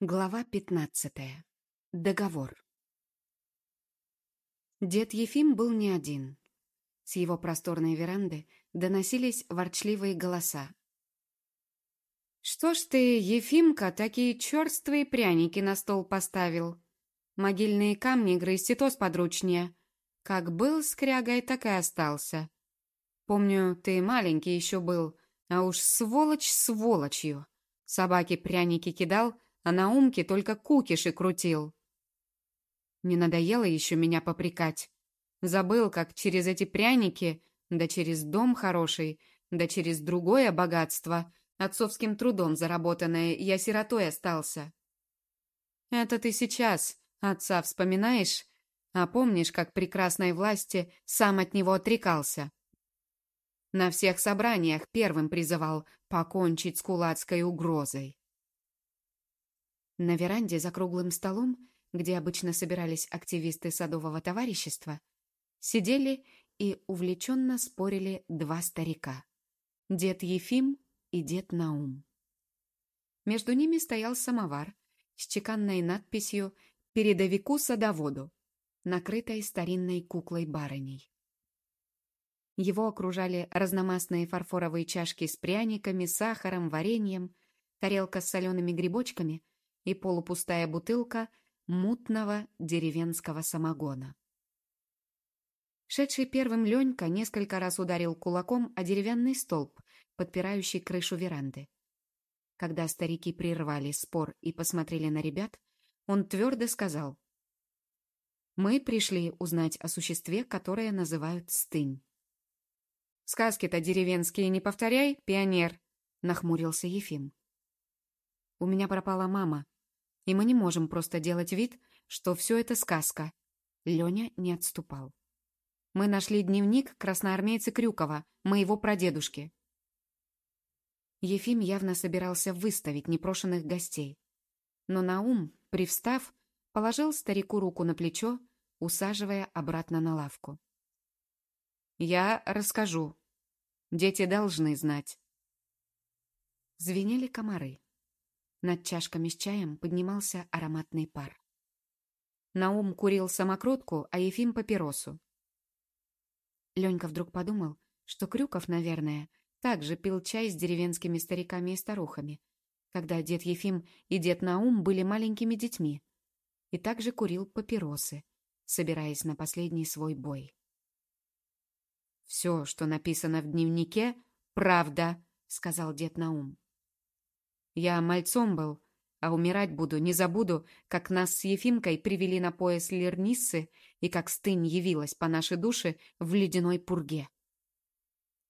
Глава пятнадцатая. Договор. Дед Ефим был не один. С его просторной веранды доносились ворчливые голоса. «Что ж ты, Ефимка, такие черствые пряники на стол поставил? Могильные камни грызть и то сподручнее. Как был скрягой, так и остался. Помню, ты маленький еще был, а уж сволочь сволочью. Собаке пряники кидал — а на умке только кукиши крутил. Не надоело еще меня попрекать. Забыл, как через эти пряники, да через дом хороший, да через другое богатство, отцовским трудом заработанное, я сиротой остался. Это ты сейчас отца вспоминаешь, а помнишь, как прекрасной власти сам от него отрекался? На всех собраниях первым призывал покончить с кулацкой угрозой. На веранде за круглым столом, где обычно собирались активисты садового товарищества, сидели и увлеченно спорили два старика – дед Ефим и дед Наум. Между ними стоял самовар с чеканной надписью «Передовику садоводу», накрытой старинной куклой-барыней. Его окружали разномастные фарфоровые чашки с пряниками, сахаром, вареньем, тарелка с солеными грибочками – и полупустая бутылка мутного деревенского самогона. Шедший первым Ленька несколько раз ударил кулаком о деревянный столб, подпирающий крышу веранды. Когда старики прервали спор и посмотрели на ребят, он твердо сказал. «Мы пришли узнать о существе, которое называют стынь». «Сказки-то деревенские не повторяй, пионер», — нахмурился Ефим. «У меня пропала мама», и мы не можем просто делать вид, что все это сказка. Леня не отступал. Мы нашли дневник красноармейца Крюкова, моего прадедушки. Ефим явно собирался выставить непрошенных гостей. Но Наум, привстав, положил старику руку на плечо, усаживая обратно на лавку. «Я расскажу. Дети должны знать». Звенели комары. Над чашками с чаем поднимался ароматный пар. Наум курил самокрутку, а Ефим — папиросу. Ленька вдруг подумал, что Крюков, наверное, также пил чай с деревенскими стариками и старухами, когда дед Ефим и дед Наум были маленькими детьми, и также курил папиросы, собираясь на последний свой бой. «Все, что написано в дневнике, правда», — сказал дед Наум. Я мальцом был, а умирать буду, не забуду, как нас с Ефимкой привели на пояс Лерниссы и как стынь явилась по нашей душе в ледяной пурге.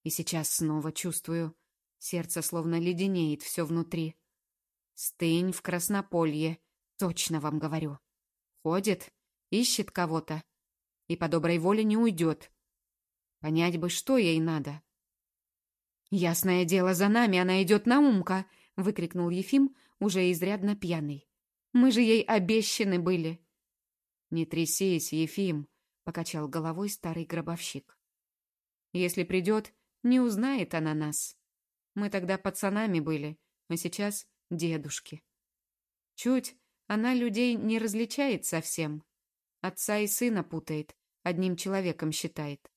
И сейчас снова чувствую, сердце словно леденеет все внутри. Стынь в Краснополье, точно вам говорю. Ходит, ищет кого-то и по доброй воле не уйдет. Понять бы, что ей надо. Ясное дело, за нами она идет на умка — выкрикнул Ефим, уже изрядно пьяный. «Мы же ей обещаны были!» «Не трясись, Ефим!» — покачал головой старый гробовщик. «Если придет, не узнает она нас. Мы тогда пацанами были, а сейчас дедушки. Чуть она людей не различает совсем. Отца и сына путает, одним человеком считает.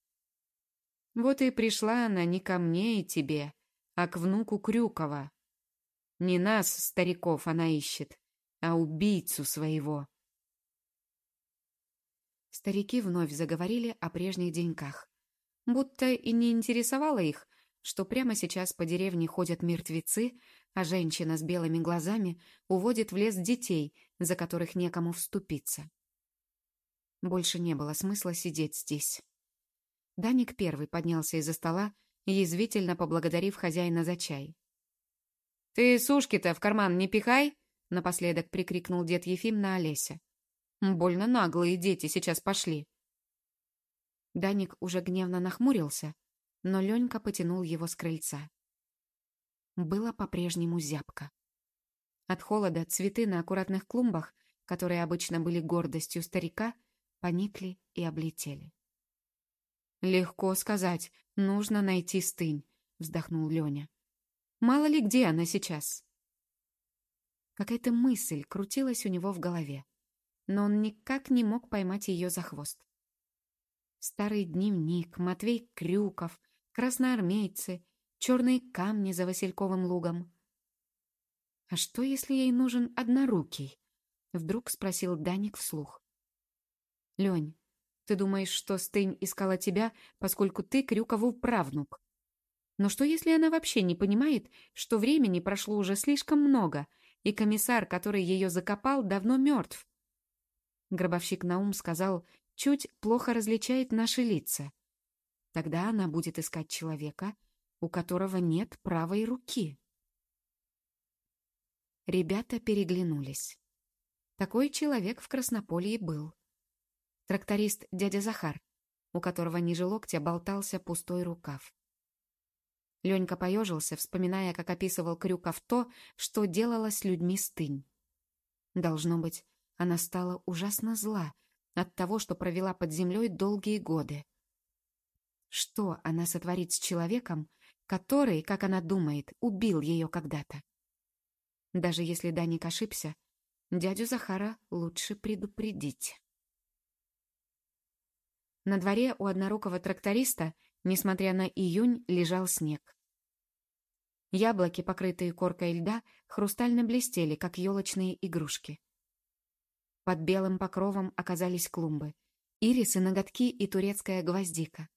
Вот и пришла она не ко мне и тебе, а к внуку Крюкова. Не нас, стариков, она ищет, а убийцу своего. Старики вновь заговорили о прежних деньках. Будто и не интересовало их, что прямо сейчас по деревне ходят мертвецы, а женщина с белыми глазами уводит в лес детей, за которых некому вступиться. Больше не было смысла сидеть здесь. Даник первый поднялся из-за стола, язвительно поблагодарив хозяина за чай. «Ты сушки-то в карман не пихай!» — напоследок прикрикнул дед Ефим на Олеся. «Больно наглые дети сейчас пошли!» Даник уже гневно нахмурился, но Ленька потянул его с крыльца. Было по-прежнему зябко. От холода цветы на аккуратных клумбах, которые обычно были гордостью старика, поникли и облетели. «Легко сказать, нужно найти стынь», — вздохнул Леня. Мало ли где она сейчас. Какая-то мысль крутилась у него в голове, но он никак не мог поймать ее за хвост. Старый дневник, Матвей Крюков, красноармейцы, черные камни за Васильковым лугом. «А что, если ей нужен однорукий?» — вдруг спросил Даник вслух. «Лень, ты думаешь, что Стынь искала тебя, поскольку ты Крюкову правнук? Но что, если она вообще не понимает, что времени прошло уже слишком много, и комиссар, который ее закопал, давно мертв?» Гробовщик Наум сказал, чуть плохо различает наши лица. Тогда она будет искать человека, у которого нет правой руки. Ребята переглянулись. Такой человек в Краснополье был. Тракторист дядя Захар, у которого ниже локтя болтался пустой рукав. Ленька поежился, вспоминая, как описывал Крюков то, что делала с людьми стынь. Должно быть, она стала ужасно зла от того, что провела под землей долгие годы. Что она сотворит с человеком, который, как она думает, убил ее когда-то? Даже если Даник ошибся, дядю Захара лучше предупредить. На дворе у однорукого тракториста, несмотря на июнь, лежал снег. Яблоки, покрытые коркой льда, хрустально блестели, как елочные игрушки. Под белым покровом оказались клумбы, ирисы, ноготки и турецкая гвоздика.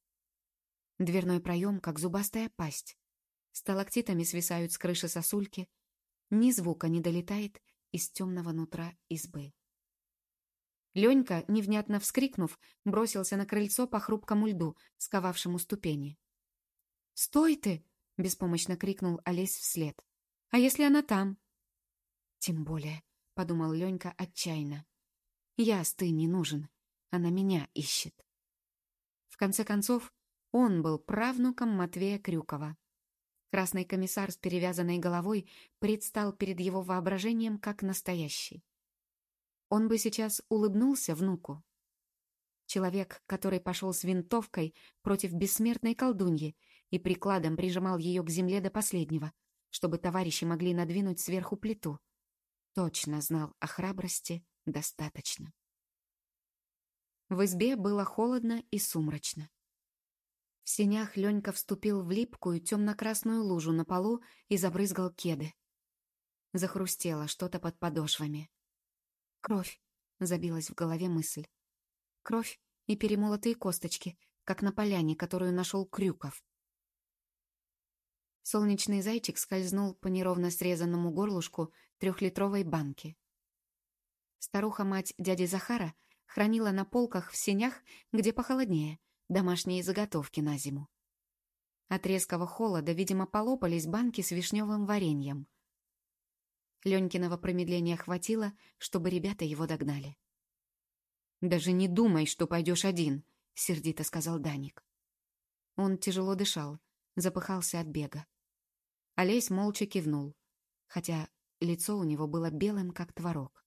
Дверной проем, как зубастая пасть. Сталактитами свисают с крыши сосульки, ни звука не долетает из темного нутра избы. Ленька, невнятно вскрикнув, бросился на крыльцо по хрупкому льду, сковавшему ступени. «Стой ты!» — беспомощно крикнул Олесь вслед. «А если она там?» «Тем более», — подумал Ленька отчаянно. «Я ты не нужен. Она меня ищет». В конце концов, он был правнуком Матвея Крюкова. Красный комиссар с перевязанной головой предстал перед его воображением как настоящий. Он бы сейчас улыбнулся внуку. Человек, который пошел с винтовкой против бессмертной колдуньи и прикладом прижимал ее к земле до последнего, чтобы товарищи могли надвинуть сверху плиту, точно знал о храбрости достаточно. В избе было холодно и сумрачно. В сенях Ленька вступил в липкую темно-красную лужу на полу и забрызгал кеды. Захрустело что-то под подошвами. Кровь, забилась в голове мысль. Кровь и перемолотые косточки, как на поляне, которую нашел Крюков. Солнечный зайчик скользнул по неровно срезанному горлушку трехлитровой банки. Старуха-мать дяди Захара хранила на полках в сенях, где похолоднее, домашние заготовки на зиму. От резкого холода, видимо, полопались банки с вишневым вареньем. Ленькиного промедления хватило, чтобы ребята его догнали. «Даже не думай, что пойдешь один», — сердито сказал Даник. Он тяжело дышал, запыхался от бега. Олесь молча кивнул, хотя лицо у него было белым, как творог.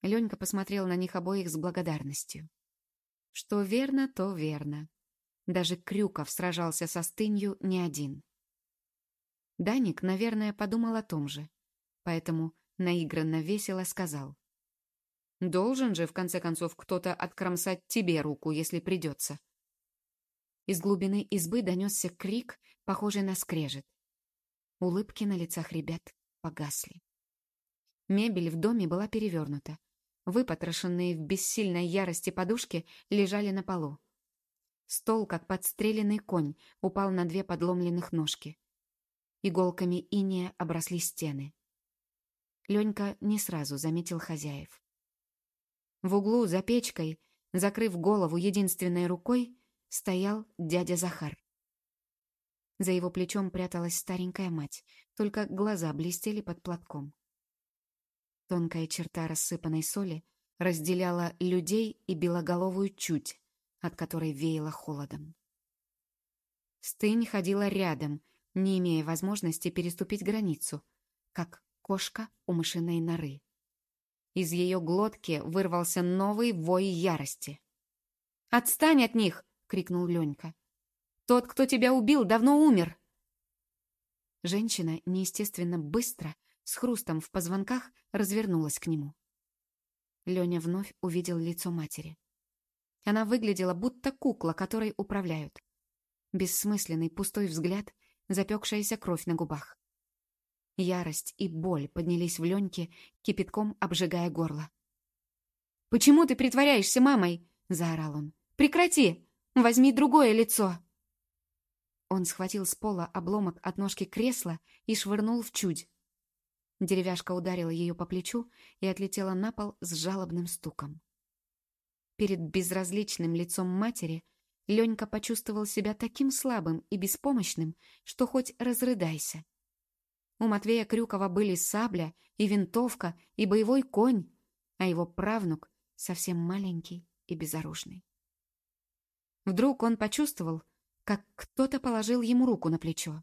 Ленька посмотрел на них обоих с благодарностью. Что верно, то верно. Даже Крюков сражался со стынью не один. Даник, наверное, подумал о том же поэтому наигранно весело сказал. «Должен же, в конце концов, кто-то откромсать тебе руку, если придется». Из глубины избы донесся крик, похожий на скрежет. Улыбки на лицах ребят погасли. Мебель в доме была перевернута. Выпотрошенные в бессильной ярости подушки лежали на полу. Стол, как подстреленный конь, упал на две подломленных ножки. Иголками иния обросли стены. Ленька не сразу заметил хозяев. В углу за печкой, закрыв голову единственной рукой, стоял дядя Захар. За его плечом пряталась старенькая мать, только глаза блестели под платком. Тонкая черта рассыпанной соли разделяла людей и белоголовую чуть, от которой веяло холодом. Стынь ходила рядом, не имея возможности переступить границу, как кошка у мышиной норы. Из ее глотки вырвался новый вой ярости. «Отстань от них!» — крикнул Ленька. «Тот, кто тебя убил, давно умер!» Женщина неестественно быстро, с хрустом в позвонках развернулась к нему. Леня вновь увидел лицо матери. Она выглядела будто кукла, которой управляют. Бессмысленный пустой взгляд, запекшаяся кровь на губах. Ярость и боль поднялись в Леньке, кипятком обжигая горло. «Почему ты притворяешься мамой?» — заорал он. «Прекрати! Возьми другое лицо!» Он схватил с пола обломок от ножки кресла и швырнул в чудь. Деревяшка ударила ее по плечу и отлетела на пол с жалобным стуком. Перед безразличным лицом матери Ленька почувствовал себя таким слабым и беспомощным, что хоть разрыдайся. У Матвея Крюкова были сабля и винтовка и боевой конь, а его правнук совсем маленький и безоружный. Вдруг он почувствовал, как кто-то положил ему руку на плечо.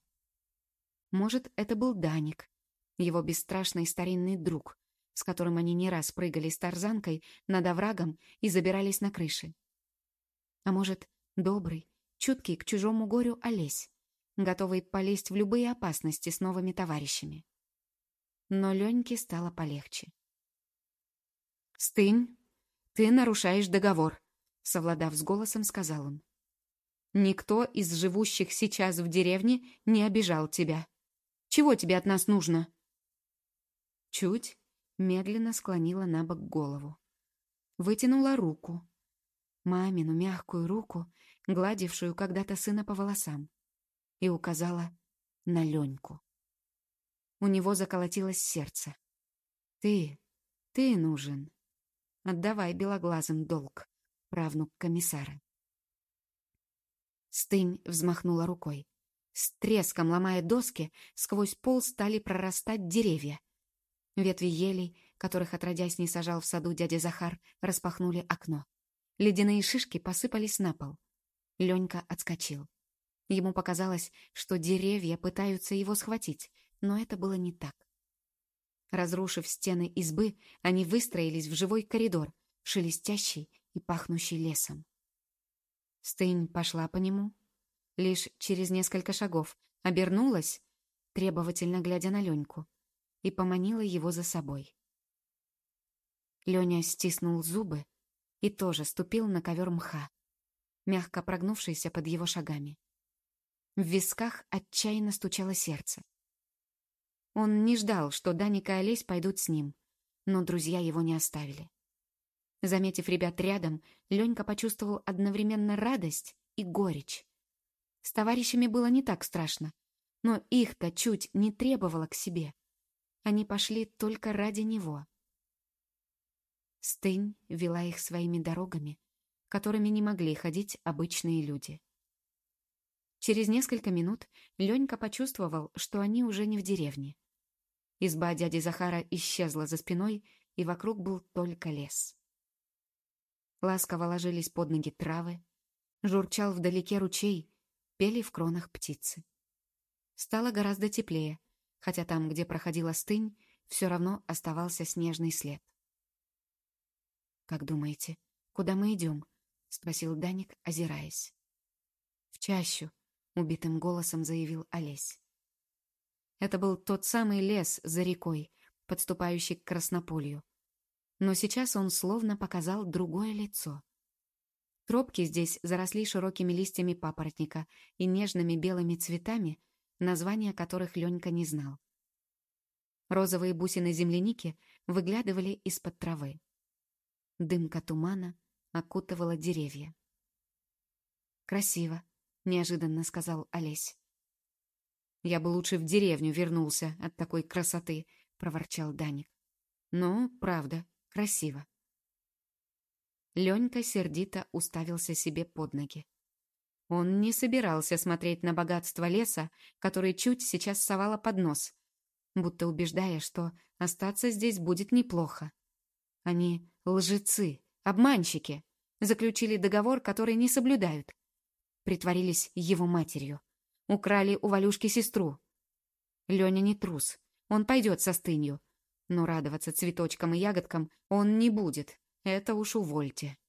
Может, это был Даник, его бесстрашный старинный друг, с которым они не раз прыгали с тарзанкой над оврагом и забирались на крыши. А может, добрый, чуткий к чужому горю Олесь, готовый полезть в любые опасности с новыми товарищами. Но Леньке стало полегче. «Стынь, ты нарушаешь договор», — совладав с голосом, сказал он. «Никто из живущих сейчас в деревне не обижал тебя. Чего тебе от нас нужно?» Чуть медленно склонила на бок голову. Вытянула руку. Мамину мягкую руку, гладившую когда-то сына по волосам, и указала на Леньку. У него заколотилось сердце. «Ты, ты нужен. Отдавай белоглазым долг, правнук комиссара». Стынь взмахнула рукой. С треском ломая доски, сквозь пол стали прорастать деревья. Ветви елей, которых отродясь не сажал в саду дядя Захар, распахнули окно. Ледяные шишки посыпались на пол. Ленька отскочил. Ему показалось, что деревья пытаются его схватить, но это было не так. Разрушив стены избы, они выстроились в живой коридор, шелестящий и пахнущий лесом. Стынь пошла по нему. Лишь через несколько шагов обернулась, требовательно глядя на Леньку, и поманила его за собой. Леня стиснул зубы и тоже ступил на ковер мха, мягко прогнувшийся под его шагами. В висках отчаянно стучало сердце. Он не ждал, что Даник и Олесь пойдут с ним, но друзья его не оставили. Заметив ребят рядом, Ленька почувствовал одновременно радость и горечь. С товарищами было не так страшно, но их-то чуть не требовало к себе. Они пошли только ради него. Стынь вела их своими дорогами, которыми не могли ходить обычные люди. Через несколько минут Ленька почувствовал, что они уже не в деревне. Изба дяди Захара исчезла за спиной, и вокруг был только лес. Ласково ложились под ноги травы, журчал вдалеке ручей, пели в кронах птицы. Стало гораздо теплее, хотя там, где проходила стынь, все равно оставался снежный след. «Как думаете, куда мы идем?» — спросил Даник, озираясь. «В чащу», — убитым голосом заявил Олесь. Это был тот самый лес за рекой, подступающий к Краснополью. Но сейчас он словно показал другое лицо. Тропки здесь заросли широкими листьями папоротника и нежными белыми цветами, названия которых Ленька не знал. Розовые бусины земляники выглядывали из-под травы. Дымка тумана окутывала деревья. «Красиво», — неожиданно сказал Олесь. «Я бы лучше в деревню вернулся от такой красоты», — проворчал Даник. «Но, правда, красиво». Ленька сердито уставился себе под ноги. Он не собирался смотреть на богатство леса, который чуть сейчас совала под нос, будто убеждая, что остаться здесь будет неплохо. Они лжецы, обманщики, заключили договор, который не соблюдают. Притворились его матерью. Украли у Валюшки сестру. Леня не трус, он пойдет со стынью. Но радоваться цветочкам и ягодкам он не будет, это уж увольте.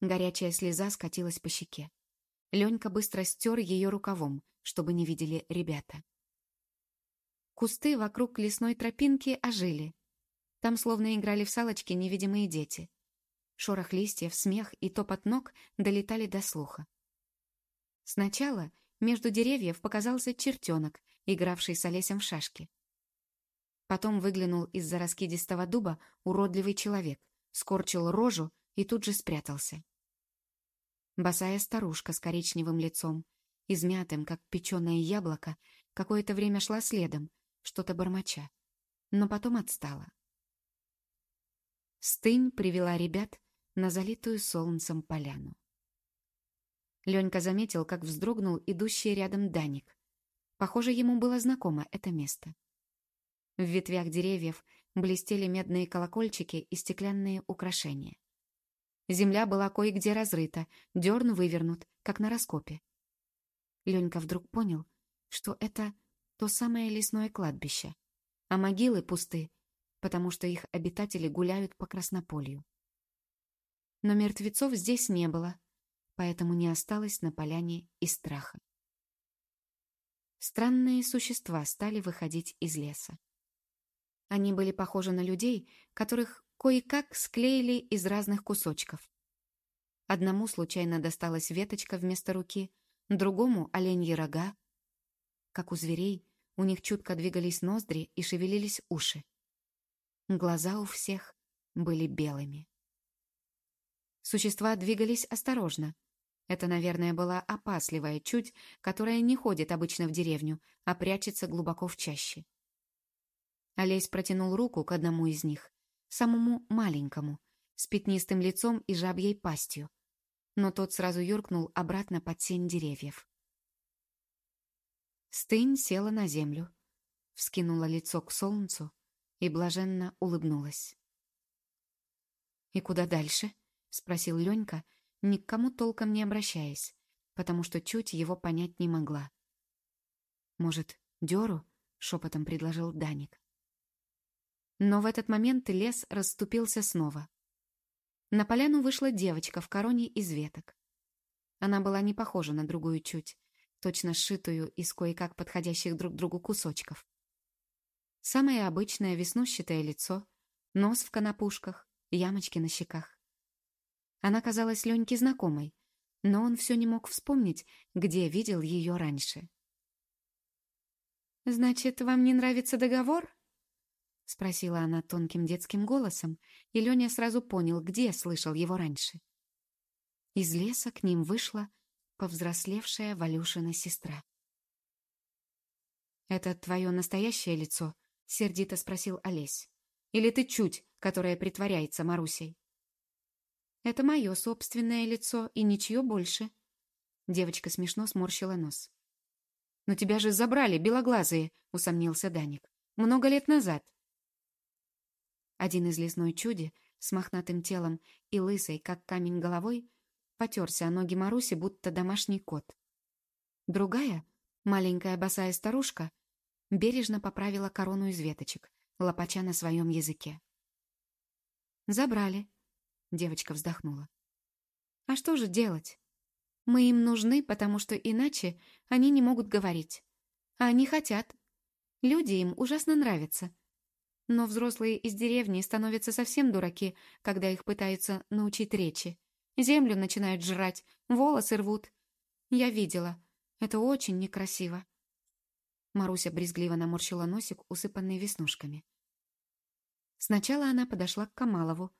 Горячая слеза скатилась по щеке. Ленька быстро стер ее рукавом, чтобы не видели ребята. Кусты вокруг лесной тропинки ожили. Там словно играли в салочки невидимые дети. Шорох листьев, смех и топот ног долетали до слуха. Сначала между деревьев показался чертенок, игравший с Олесем в шашки. Потом выглянул из-за раскидистого дуба уродливый человек, скорчил рожу и тут же спрятался. Босая старушка с коричневым лицом, измятым, как печеное яблоко, какое-то время шла следом, что-то бормоча, но потом отстала. Стынь привела ребят на залитую солнцем поляну. Ленька заметил, как вздрогнул идущий рядом Даник. Похоже, ему было знакомо это место. В ветвях деревьев блестели медные колокольчики и стеклянные украшения. Земля была кое-где разрыта, дерн вывернут, как на раскопе. Ленька вдруг понял, что это то самое лесное кладбище, а могилы пусты, потому что их обитатели гуляют по краснополью. Но мертвецов здесь не было, поэтому не осталось на поляне и страха. Странные существа стали выходить из леса. Они были похожи на людей, которых кое-как склеили из разных кусочков. Одному случайно досталась веточка вместо руки, другому — оленьи рога. Как у зверей, у них чутко двигались ноздри и шевелились уши. Глаза у всех были белыми. Существа двигались осторожно. Это, наверное, была опасливая чуть, которая не ходит обычно в деревню, а прячется глубоко в чаще. Олесь протянул руку к одному из них, самому маленькому, с пятнистым лицом и жабьей пастью, но тот сразу юркнул обратно под сень деревьев. Стынь села на землю, вскинула лицо к солнцу и блаженно улыбнулась. «И куда дальше?» — спросил Ленька, ни к кому толком не обращаясь, потому что чуть его понять не могла. «Может, Деру?» — шепотом предложил Даник. Но в этот момент лес расступился снова. На поляну вышла девочка в короне из веток. Она была не похожа на другую чуть, точно сшитую из кое-как подходящих друг другу кусочков. Самое обычное веснущатое лицо, нос в конопушках, ямочки на щеках. Она казалась Леньке знакомой, но он все не мог вспомнить, где видел ее раньше. «Значит, вам не нравится договор?» — спросила она тонким детским голосом, и Леня сразу понял, где слышал его раньше. Из леса к ним вышла повзрослевшая Валюшина сестра. «Это твое настоящее лицо?» — сердито спросил Олесь. «Или ты чуть, которая притворяется Марусей?» Это мое собственное лицо и ничье больше. Девочка смешно сморщила нос. «Но тебя же забрали, белоглазые», — усомнился Даник. «Много лет назад». Один из лесной чуди с мохнатым телом и лысой, как камень головой, потерся о ноги Маруси, будто домашний кот. Другая, маленькая босая старушка, бережно поправила корону из веточек, лопача на своем языке. «Забрали», Девочка вздохнула. А что же делать? Мы им нужны, потому что иначе они не могут говорить. А они хотят. Люди им ужасно нравятся. Но взрослые из деревни становятся совсем дураки, когда их пытаются научить речи. Землю начинают жрать, волосы рвут. Я видела. Это очень некрасиво. Маруся брезгливо наморщила носик, усыпанный веснушками. Сначала она подошла к Камалову,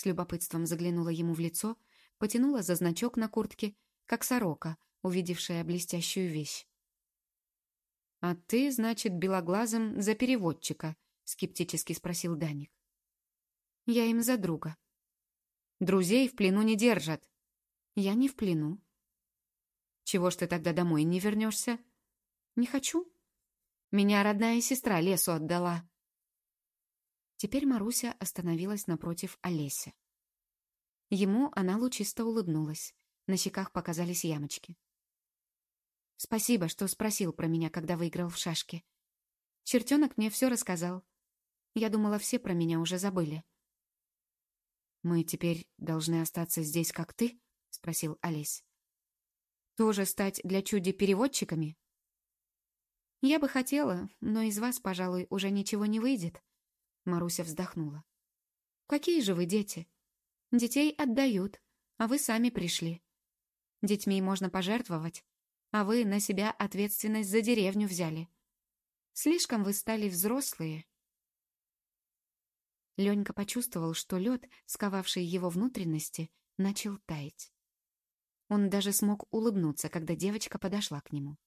с любопытством заглянула ему в лицо, потянула за значок на куртке, как сорока, увидевшая блестящую вещь. «А ты, значит, белоглазым за переводчика?» — скептически спросил Даник. «Я им за друга». «Друзей в плену не держат». «Я не в плену». «Чего ж ты тогда домой не вернешься?» «Не хочу. Меня родная сестра лесу отдала». Теперь Маруся остановилась напротив Олеся. Ему она лучисто улыбнулась. На щеках показались ямочки. «Спасибо, что спросил про меня, когда выиграл в шашки. Чертенок мне все рассказал. Я думала, все про меня уже забыли». «Мы теперь должны остаться здесь, как ты?» — спросил Олесь. «Тоже стать для чуди переводчиками?» «Я бы хотела, но из вас, пожалуй, уже ничего не выйдет», — Маруся вздохнула. «Какие же вы дети? Детей отдают, а вы сами пришли. Детьми можно пожертвовать, а вы на себя ответственность за деревню взяли. Слишком вы стали взрослые». Ленька почувствовал, что лед, сковавший его внутренности, начал таять. Он даже смог улыбнуться, когда девочка подошла к нему.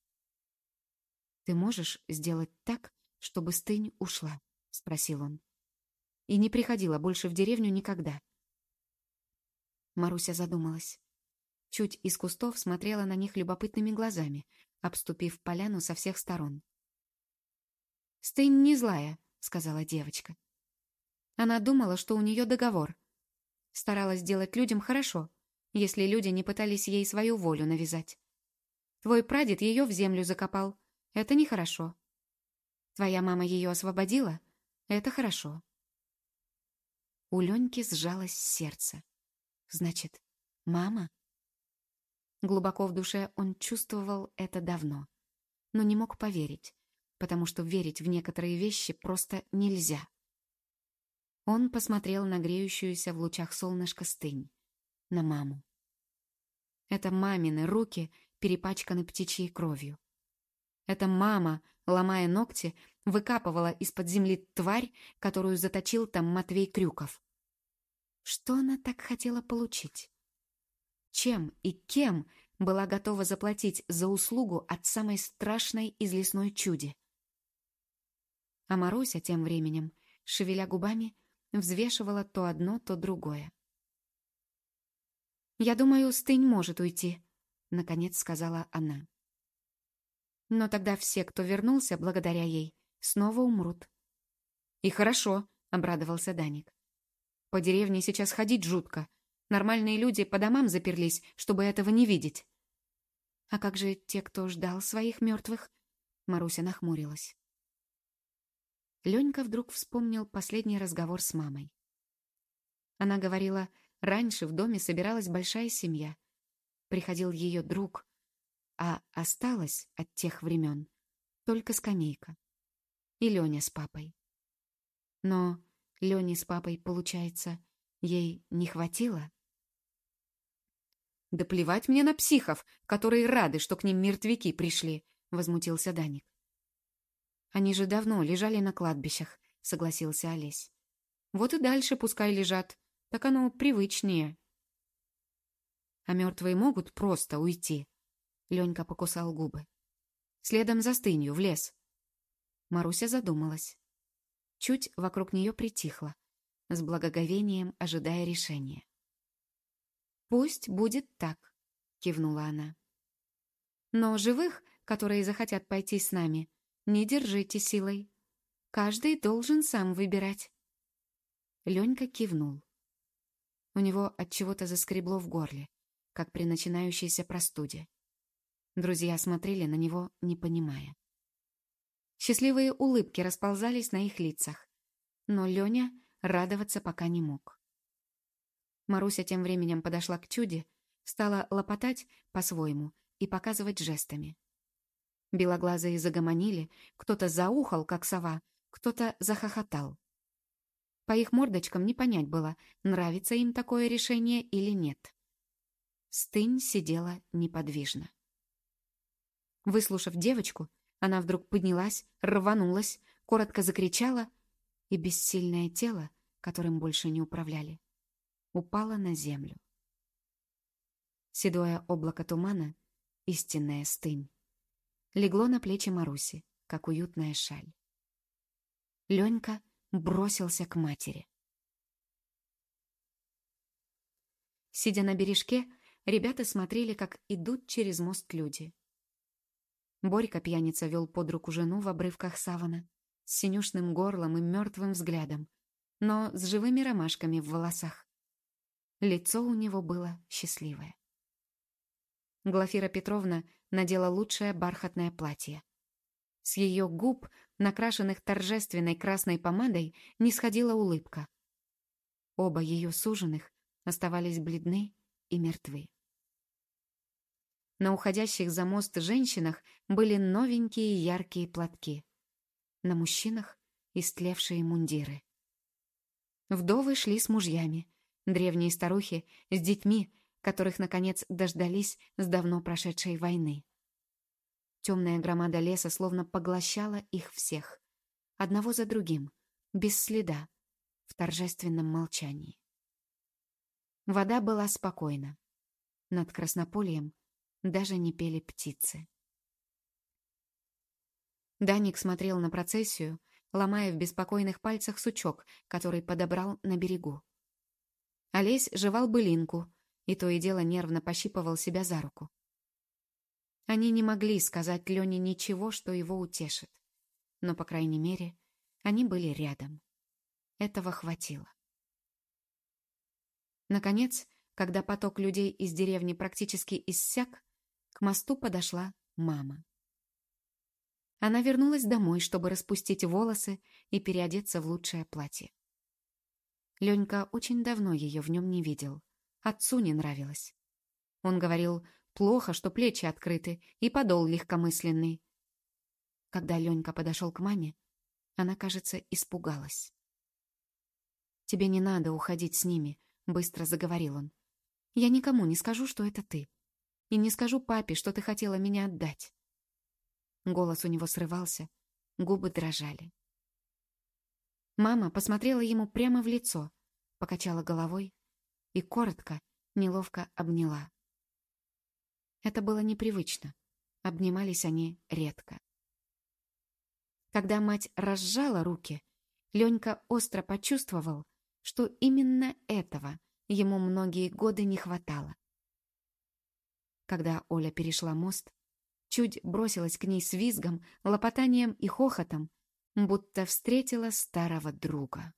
«Ты можешь сделать так, чтобы стынь ушла?» — спросил он. «И не приходила больше в деревню никогда». Маруся задумалась. Чуть из кустов смотрела на них любопытными глазами, обступив поляну со всех сторон. «Стынь не злая», — сказала девочка. Она думала, что у нее договор. Старалась делать людям хорошо, если люди не пытались ей свою волю навязать. Твой прадед ее в землю закопал, это нехорошо. Твоя мама ее освободила? Это хорошо. У Леньки сжалось сердце. Значит, мама? Глубоко в душе он чувствовал это давно, но не мог поверить, потому что верить в некоторые вещи просто нельзя. Он посмотрел на греющуюся в лучах солнышка стынь, на маму. Это мамины руки перепачканы птичьей кровью. Эта мама, ломая ногти, выкапывала из-под земли тварь, которую заточил там Матвей Крюков. Что она так хотела получить? Чем и кем была готова заплатить за услугу от самой страшной из лесной чуди? А Маруся тем временем, шевеля губами, взвешивала то одно, то другое. «Я думаю, стынь может уйти», — наконец сказала она. Но тогда все, кто вернулся благодаря ей, снова умрут. «И хорошо», — обрадовался Даник. «По деревне сейчас ходить жутко. Нормальные люди по домам заперлись, чтобы этого не видеть». «А как же те, кто ждал своих мертвых?» Маруся нахмурилась. Ленька вдруг вспомнил последний разговор с мамой. Она говорила, раньше в доме собиралась большая семья. Приходил ее друг, а осталось от тех времен только скамейка. И Леня с папой. Но Лене с папой, получается, ей не хватило? «Да плевать мне на психов, которые рады, что к ним мертвяки пришли», — возмутился Даник. «Они же давно лежали на кладбищах», — согласился Олесь. «Вот и дальше пускай лежат, так оно привычнее». «А мертвые могут просто уйти», Ленька покусал губы. «Следом за стынью, в лес». Маруся задумалась. Чуть вокруг нее притихло, с благоговением ожидая решения. «Пусть будет так», — кивнула она. «Но живых, которые захотят пойти с нами, не держите силой. Каждый должен сам выбирать». Ленька кивнул. У него от чего-то заскребло в горле, как при начинающейся простуде. Друзья смотрели на него, не понимая. Счастливые улыбки расползались на их лицах, но Леня радоваться пока не мог. Маруся тем временем подошла к чуде, стала лопотать по-своему и показывать жестами. Белоглазые загомонили, кто-то заухал, как сова, кто-то захохотал. По их мордочкам не понять было, нравится им такое решение или нет. Стынь сидела неподвижно. Выслушав девочку, она вдруг поднялась, рванулась, коротко закричала, и бессильное тело, которым больше не управляли, упало на землю. Седое облако тумана, истинная стынь, легло на плечи Маруси, как уютная шаль. Ленька бросился к матери. Сидя на бережке, ребята смотрели, как идут через мост люди. Борька пьяница вел под руку жену в обрывках савана, с синюшным горлом и мертвым взглядом, но с живыми ромашками в волосах. Лицо у него было счастливое. Глафира Петровна надела лучшее бархатное платье. С ее губ, накрашенных торжественной красной помадой, не сходила улыбка. Оба ее суженых оставались бледны и мертвы. На уходящих за мост женщинах были новенькие яркие платки. На мужчинах — истлевшие мундиры. Вдовы шли с мужьями, древние старухи — с детьми, которых, наконец, дождались с давно прошедшей войны. Темная громада леса словно поглощала их всех, одного за другим, без следа, в торжественном молчании. Вода была спокойна. Над Краснопольем даже не пели птицы. Даник смотрел на процессию, ломая в беспокойных пальцах сучок, который подобрал на берегу. Олесь жевал былинку и то и дело нервно пощипывал себя за руку. Они не могли сказать Лене ничего, что его утешит. Но, по крайней мере, они были рядом. Этого хватило. Наконец, когда поток людей из деревни практически иссяк, к мосту подошла мама. Она вернулась домой, чтобы распустить волосы и переодеться в лучшее платье. Ленька очень давно ее в нем не видел. Отцу не нравилось. Он говорил, плохо, что плечи открыты и подол легкомысленный. Когда Ленька подошел к маме, она, кажется, испугалась. «Тебе не надо уходить с ними», — быстро заговорил он. «Я никому не скажу, что это ты. И не скажу папе, что ты хотела меня отдать. Голос у него срывался, губы дрожали. Мама посмотрела ему прямо в лицо, покачала головой и коротко, неловко обняла. Это было непривычно. Обнимались они редко. Когда мать разжала руки, Ленька остро почувствовал, что именно этого ему многие годы не хватало. Когда Оля перешла мост, чуть бросилась к ней с визгом, лопотанием и хохотом, будто встретила старого друга.